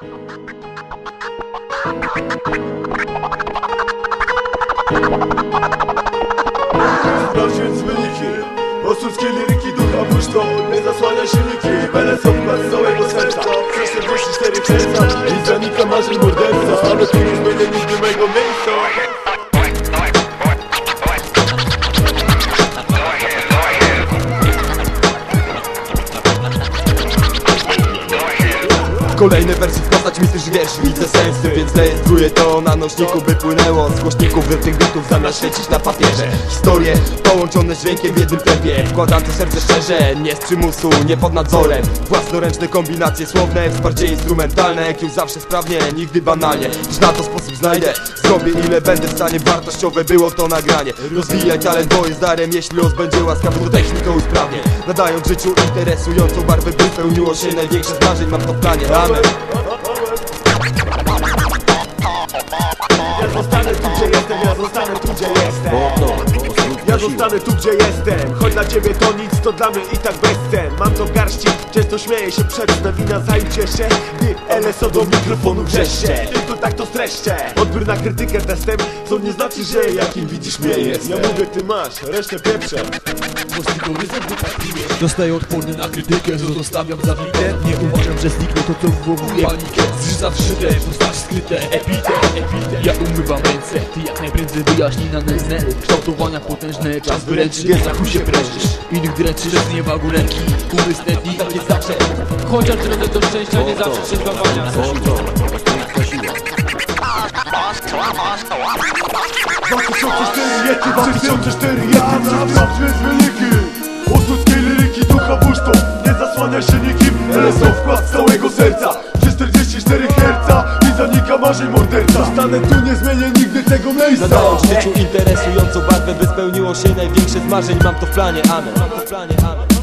Proszę zmyniki, osób kielerki ducha puszczą Nie zasłania silniki, będę są z całego serca Przeszedł 24 serca i zanika marzeń morderca Zostanę Kolejne wersy wkładać mi też wierszy Widzę sensy, więc rejestruję to na nośniku By płynęło z głośników tych bitów Zamiast świecić na papierze. Historie połączone dźwiękiem w jednym tempie Wkładam to serce szczerze, nie z przymusu, nie pod nadzorem. Własnoręczne kombinacje słowne, wsparcie instrumentalne Jak już zawsze sprawnie, nigdy banalnie. Już na to sposób znajdę Zrobię ile będę w stanie, wartościowe było to nagranie. Rozwijaj talent, bo jest darem Jeśli los będzie łaskawy, to techniką usprawnie Nadając życiu interesującą barwę By spełniło się największe z marzeń Mam to w planie, amen Ja zostanę tu gdzie jestem, ja zostanę tu gdzie jestem Zostanę tu gdzie jestem. Choć dla ciebie to nic, to dla mnie i tak bezcen. Mam to w garści, często śmieję się przed wina zajdzie się Gdy LSO do mikrofonu wrzeszcze Tylko tak to streszczę. Odbiór na krytykę testem Co nie znaczy, że jakim widzisz mnie jest. Ja mówię ty masz, resztę pieprzę Dostaję odporny na krytykę, co zostawiam zawite Nie uważam, że zniknę to co wywołuje panikę. Zrzuca wszyte, postaci skryte, epite, epite. Ja umywam ręce, ty jak najprędzej wyjaśnij na nędzne Kształtowania potężne, czas wyręczy, nie zachuj się prężysz. Innych dręczysz, z nieba ręki, umysł tętni, tak jest zawsze. Chociaż drodze do szczęścia nie zawsze przez złamania 2004 jaki 2004 jaki Sprawdźmy z wyniki Osuckie liryki ducha bursztą Nie zasłania się nikim. LSO Marzeń morderca. Stanę tu, nie zmienię nigdy tego miejsca. Nadając życiu interesującą barwę By spełniło się największe z marzeń. Mam to w planie, amen. Mam to w planie, amen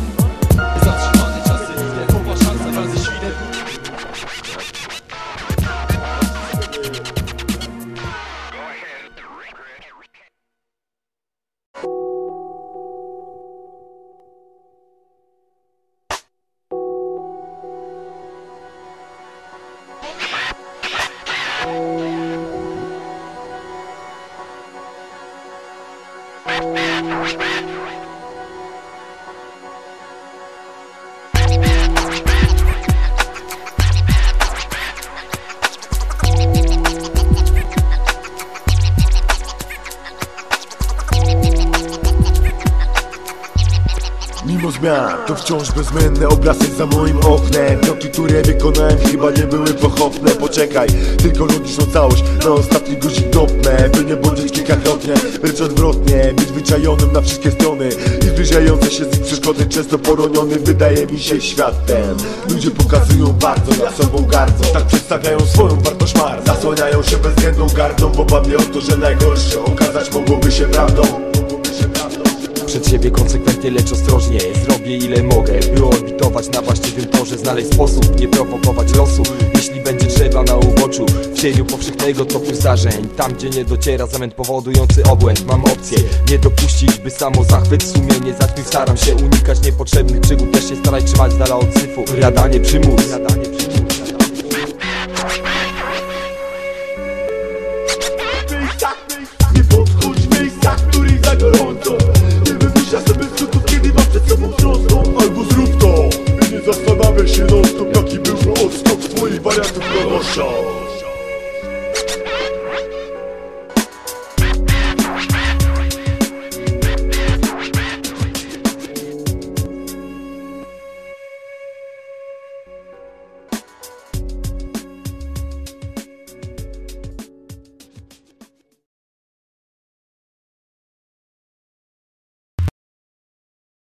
Respeito, respeito, respeito. Mimo zmian, to wciąż bezmienne obrazy za moim oknem. Kroki, które wykonałem chyba nie były pochopne. Poczekaj, tylko logiczną całość na ostatni guzik dopnę. By nie błądzić kilkakrotnie, lecz odwrotnie. Być wyczajonym na wszystkie strony I zbliżające się z przeszkody Często poroniony wydaje mi się świat ten Ludzie pokazują bardzo, nad sobą gardzą. Tak przedstawiają swoją wartość mar. Zasłaniają się bezwzględną gardą W obawie o to, że najgorsze okazać Mogłoby się prawdą Przed siebie konsekwentnie, lecz ostrożnie. Zrobię ile mogę, by orbitować na właściwym torze Znaleźć sposób, nie prowokować losu. Jeśli będzie trzeba na uboczu W cieniu powszechnego toku zdarzeń. Tam gdzie nie dociera zamęt powodujący obłęd Mam opcję, nie dopuścić by samo zachwyt sumienie zatwił Staram się unikać niepotrzebnych przygód Też się starać trzymać z dala od syfu. Radanie przymus to i nie